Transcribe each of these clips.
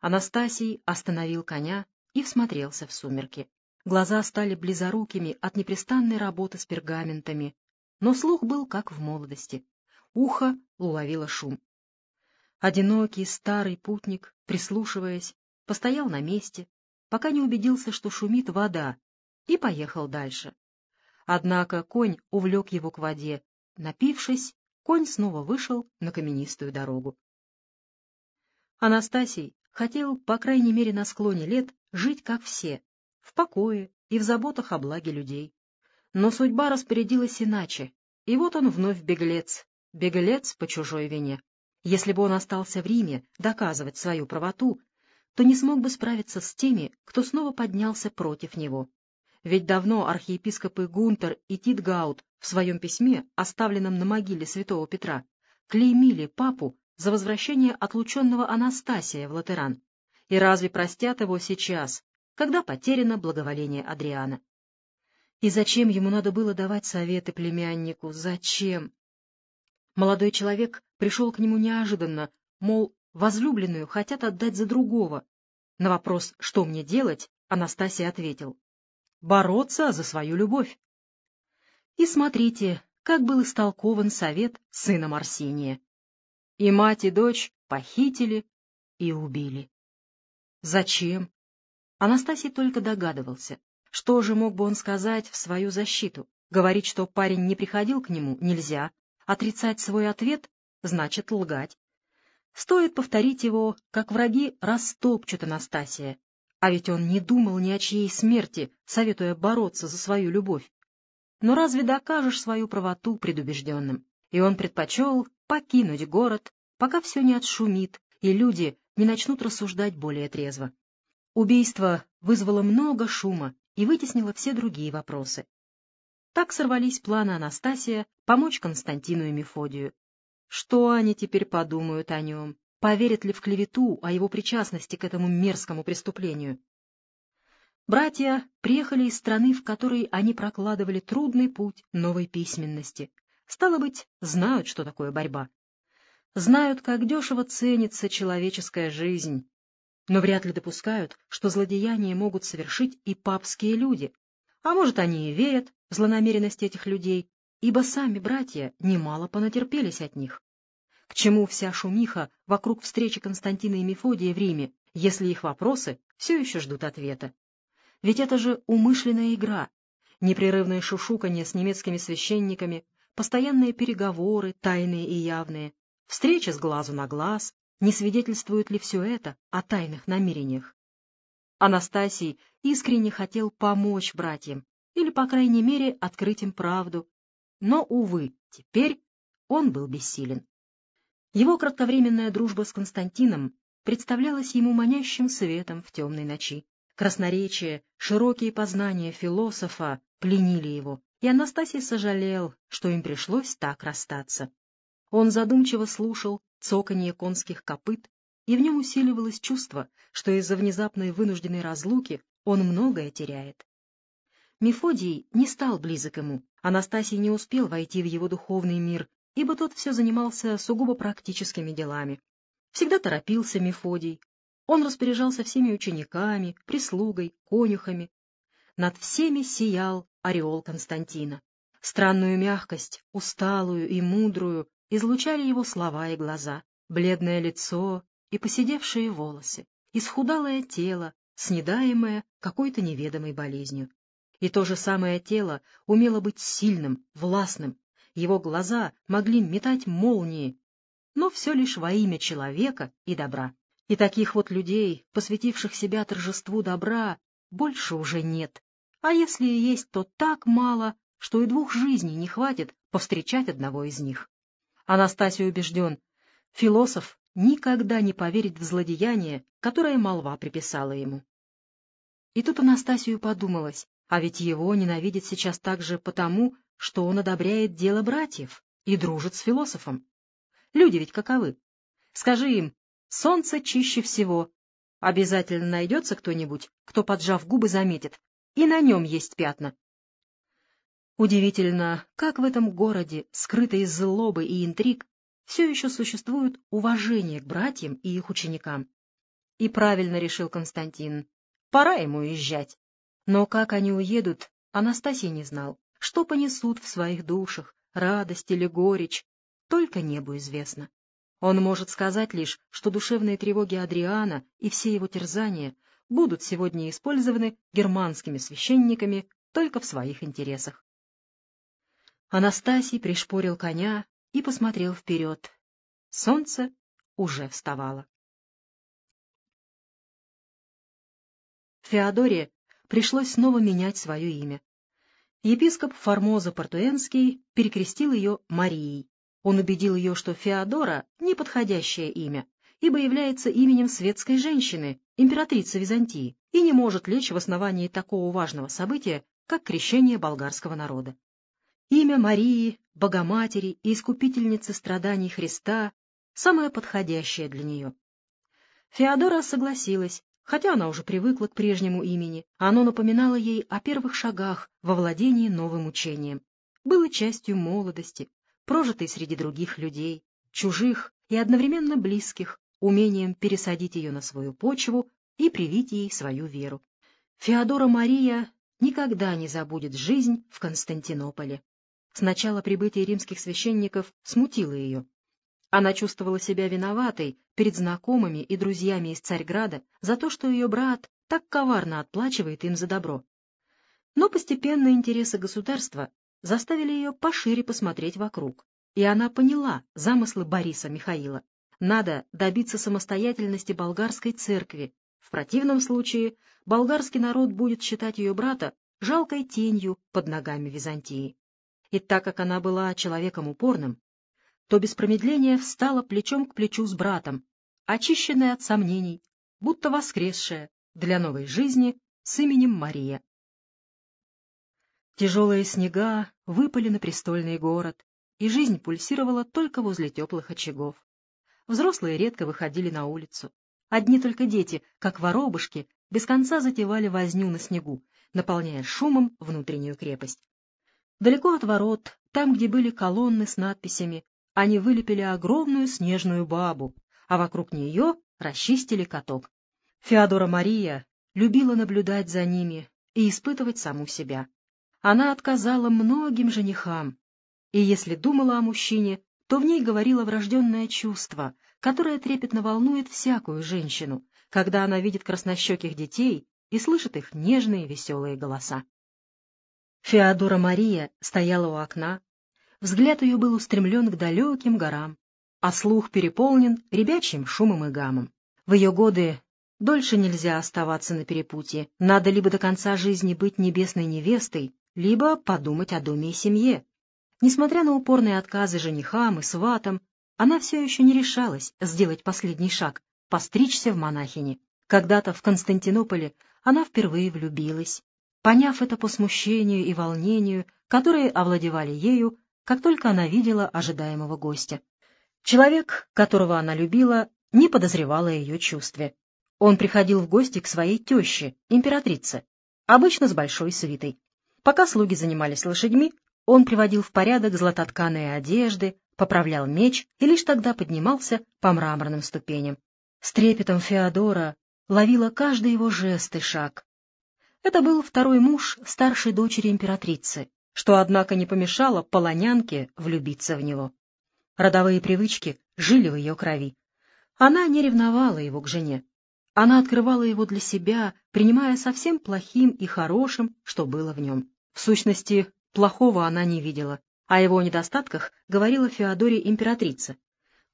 Анастасий остановил коня и всмотрелся в сумерки. Глаза стали близорукими от непрестанной работы с пергаментами, но слух был как в молодости. Ухо уловило шум. Одинокий старый путник, прислушиваясь, постоял на месте, пока не убедился, что шумит вода, и поехал дальше. Однако конь увлек его к воде. Напившись, конь снова вышел на каменистую дорогу. Анастасий хотел, по крайней мере на склоне лет, жить как все, в покое и в заботах о благе людей. Но судьба распорядилась иначе, и вот он вновь беглец, беглец по чужой вине. Если бы он остался в Риме доказывать свою правоту, то не смог бы справиться с теми, кто снова поднялся против него. Ведь давно архиепископы Гунтер и Титгаут в своем письме, оставленном на могиле святого Петра, клеймили папу за возвращение отлученного Анастасия в Латеран. И разве простят его сейчас, когда потеряно благоволение Адриана? И зачем ему надо было давать советы племяннику? Зачем? Молодой человек пришел к нему неожиданно, мол, возлюбленную хотят отдать за другого. На вопрос «что мне делать?» Анастасий ответил «бороться за свою любовь». И смотрите, как был истолкован совет сына Марсиния. И мать, и дочь похитили и убили. Зачем? Анастасий только догадывался. Что же мог бы он сказать в свою защиту? Говорить, что парень не приходил к нему, нельзя. Отрицать свой ответ значит лгать. Стоит повторить его, как враги растопчут Анастасия. А ведь он не думал ни о чьей смерти, советуя бороться за свою любовь. Но разве докажешь свою правоту предубежденным? И он предпочел покинуть город, пока все не отшумит, и люди не начнут рассуждать более трезво. Убийство вызвало много шума и вытеснило все другие вопросы. Так сорвались планы Анастасия помочь Константину и Мефодию. Что они теперь подумают о нем? Поверят ли в клевету о его причастности к этому мерзкому преступлению? Братья приехали из страны, в которой они прокладывали трудный путь новой письменности. Стало быть, знают, что такое борьба. Знают, как дешево ценится человеческая жизнь. Но вряд ли допускают, что злодеяния могут совершить и папские люди. А может, они и верят в злонамеренность этих людей, ибо сами братья немало понатерпелись от них. К чему вся шумиха вокруг встречи Константина и Мефодия в Риме, если их вопросы все еще ждут ответа? Ведь это же умышленная игра, непрерывное шушуканье с немецкими священниками, постоянные переговоры, тайные и явные, встреча с глазу на глаз, не свидетельствует ли все это о тайных намерениях? Анастасий искренне хотел помочь братьям, или, по крайней мере, открыть им правду. Но, увы, теперь он был бессилен. Его кратковременная дружба с Константином представлялась ему манящим светом в темной ночи. Красноречие, широкие познания философа пленили его, и Анастасий сожалел, что им пришлось так расстаться. Он задумчиво слушал цоканье конских копыт, и в нем усиливалось чувство, что из-за внезапной вынужденной разлуки он многое теряет. Мефодий не стал близок ему, Анастасий не успел войти в его духовный мир, ибо тот все занимался сугубо практическими делами. Всегда торопился Мефодий, он распоряжался всеми учениками, прислугой, конюхами. Над всеми сиял ореол Константина. Странную мягкость, усталую и мудрую, излучали его слова и глаза, бледное лицо и поседевшие волосы, исхудалое тело, снедаемое какой-то неведомой болезнью. И то же самое тело умело быть сильным, властным. Его глаза могли метать молнии, но все лишь во имя человека и добра. И таких вот людей, посвятивших себя торжеству добра, больше уже нет. А если и есть, то так мало, что и двух жизней не хватит повстречать одного из них. Анастасий убежден, философ никогда не поверит в злодеяние, которое молва приписала ему. И тут Анастасию подумалось, а ведь его ненавидит сейчас также потому, что он одобряет дело братьев и дружит с философом. Люди ведь каковы? Скажи им, Солнце чище всего. Обязательно найдется кто-нибудь, кто, поджав губы, заметит. И на нем есть пятна. Удивительно, как в этом городе, скрытой злобы и интриг, все еще существует уважение к братьям и их ученикам. И правильно решил Константин. Пора ему уезжать. Но как они уедут, Анастасий не знал. Что понесут в своих душах, радость или горечь, только небу известно. Он может сказать лишь, что душевные тревоги Адриана и все его терзания будут сегодня использованы германскими священниками только в своих интересах. Анастасий пришпорил коня и посмотрел вперед. Солнце уже вставало. Феодоре пришлось снова менять свое имя. Епископ Формоза Портуэнский перекрестил ее Марией. Он убедил ее, что Феодора — неподходящее имя, ибо является именем светской женщины, императрицы Византии, и не может лечь в основании такого важного события, как крещение болгарского народа. Имя Марии, Богоматери и Искупительницы страданий Христа — самое подходящее для нее. Феодора согласилась, хотя она уже привыкла к прежнему имени, оно напоминало ей о первых шагах во владении новым учением. Было частью молодости, прожитой среди других людей, чужих и одновременно близких, умением пересадить ее на свою почву и привить ей свою веру. Феодора Мария никогда не забудет жизнь в Константинополе. Сначала прибытие римских священников смутило ее. Она чувствовала себя виноватой перед знакомыми и друзьями из Царьграда за то, что ее брат так коварно отплачивает им за добро. Но постепенно интересы государства заставили ее пошире посмотреть вокруг, и она поняла замыслы Бориса Михаила. Надо добиться самостоятельности болгарской церкви. В противном случае болгарский народ будет считать ее брата жалкой тенью под ногами Византии. И так как она была человеком упорным, то без промедления встала плечом к плечу с братом, очищенная от сомнений, будто воскресшая для новой жизни с именем Мария. Тяжелые снега выпали на престольный город, и жизнь пульсировала только возле теплых очагов. Взрослые редко выходили на улицу. Одни только дети, как воробушки, без конца затевали возню на снегу, наполняя шумом внутреннюю крепость. Далеко от ворот, там, где были колонны с надписями, они вылепили огромную снежную бабу, а вокруг нее расчистили каток. Феодора Мария любила наблюдать за ними и испытывать саму себя. Она отказала многим женихам, и если думала о мужчине, то в ней говорило врожденное чувство, которое трепетно волнует всякую женщину, когда она видит краснощеких детей и слышит их нежные веселые голоса. Феодора Мария стояла у окна, взгляд ее был устремлен к далеким горам, а слух переполнен ребячьим шумом и гамом. В ее годы дольше нельзя оставаться на перепутье, надо либо до конца жизни быть небесной невестой, либо подумать о доме и семье. Несмотря на упорные отказы женихам и сватам, она все еще не решалась сделать последний шаг — постричься в монахини. Когда-то в Константинополе она впервые влюбилась, поняв это по смущению и волнению, которые овладевали ею, как только она видела ожидаемого гостя. Человек, которого она любила, не подозревал о ее чувстве. Он приходил в гости к своей теще, императрице, обычно с большой свитой. Пока слуги занимались лошадьми, он приводил в порядок златотканые одежды, поправлял меч и лишь тогда поднимался по мраморным ступеням. С трепетом Феодора ловила каждый его жест и шаг, это был второй муж старшей дочери императрицы, что, однако, не помешало полонянке влюбиться в него. Родовые привычки жили в ее крови. Она не ревновала его к жене. Она открывала его для себя, принимая совсем плохим и хорошим, что было в нем. В сущности, плохого она не видела. О его недостатках говорила Феодоре императрица.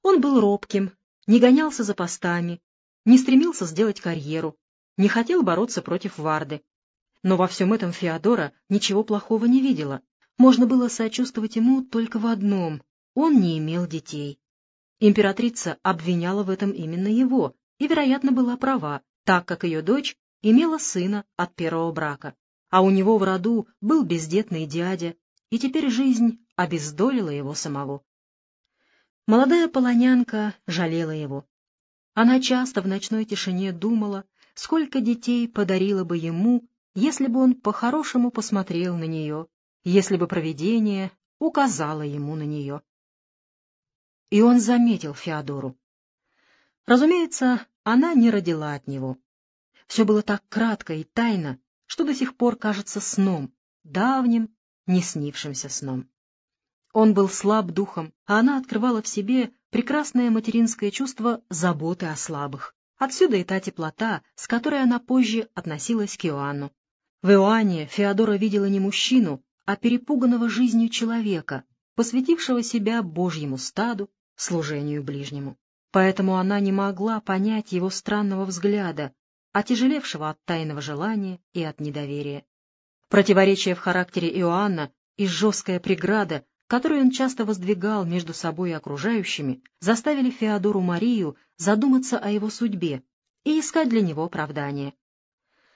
Он был робким, не гонялся за постами, не стремился сделать карьеру, не хотел бороться против Варды, но во всем этом Феодора ничего плохого не видела. Можно было сочувствовать ему только в одном — он не имел детей. Императрица обвиняла в этом именно его и, вероятно, была права, так как ее дочь имела сына от первого брака, а у него в роду был бездетный дядя, и теперь жизнь обездолила его самого. Молодая полонянка жалела его. Она часто в ночной тишине думала, сколько детей подарила бы ему если бы он по-хорошему посмотрел на нее, если бы провидение указало ему на нее. И он заметил Феодору. Разумеется, она не родила от него. Все было так кратко и тайно, что до сих пор кажется сном, давним, не снившимся сном. Он был слаб духом, а она открывала в себе прекрасное материнское чувство заботы о слабых. Отсюда и та теплота, с которой она позже относилась к Иоанну. В Иоанне Феодора видела не мужчину, а перепуганного жизнью человека, посвятившего себя Божьему стаду, служению ближнему. Поэтому она не могла понять его странного взгляда, отяжелевшего от тайного желания и от недоверия. Противоречие в характере Иоанна и жесткая преграда, которую он часто воздвигал между собой и окружающими, заставили Феодору Марию задуматься о его судьбе и искать для него оправдание.